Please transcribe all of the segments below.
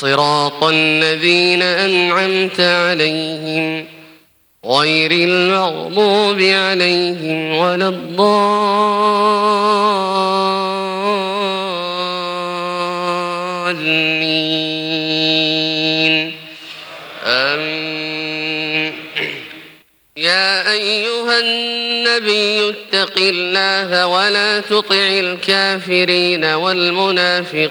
صراط الذين أنعمت عليهم غير المغضوب عليهم ولا الضالين. آمين يا أيها النبي اتق الله ولا تطع الكافرين والمنافقين.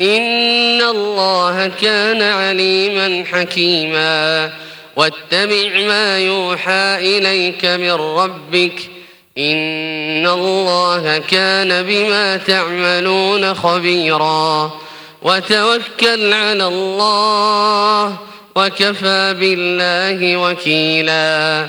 إن الله كان عليما حكيما. واتبع ما يوحى إليك من ربك. إن الله كان بما تعملون خبيرا. وتوكل على الله وكفى بالله وكيلا.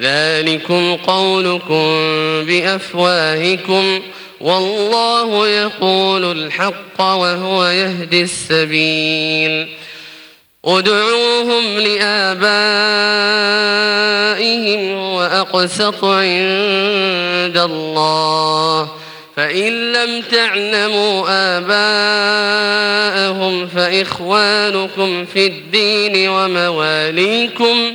ذلكم قولكم بأفواهكم والله يقول الحق وهو يهدي السبيل. ادعوهم لآبائهم وأقسط عند الله. فإن لم تعلموا آباءهم فإخوانكم في الدين ومواليكم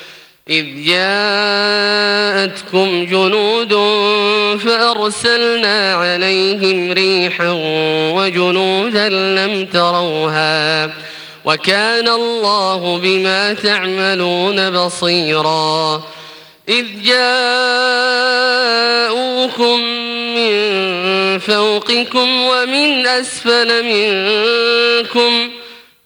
إذ جاءتكم جنود فأرسلنا عليهم ريحا وجنودا لم تروها وكان الله بما تعملون بصيرا إذ جاءوكم من فوقكم ومن أسفل منكم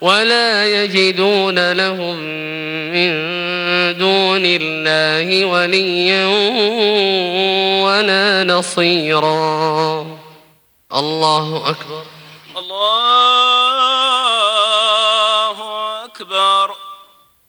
ولا يجدون لهم من دون الله وليا ولا نصيرا. الله أكبر. الله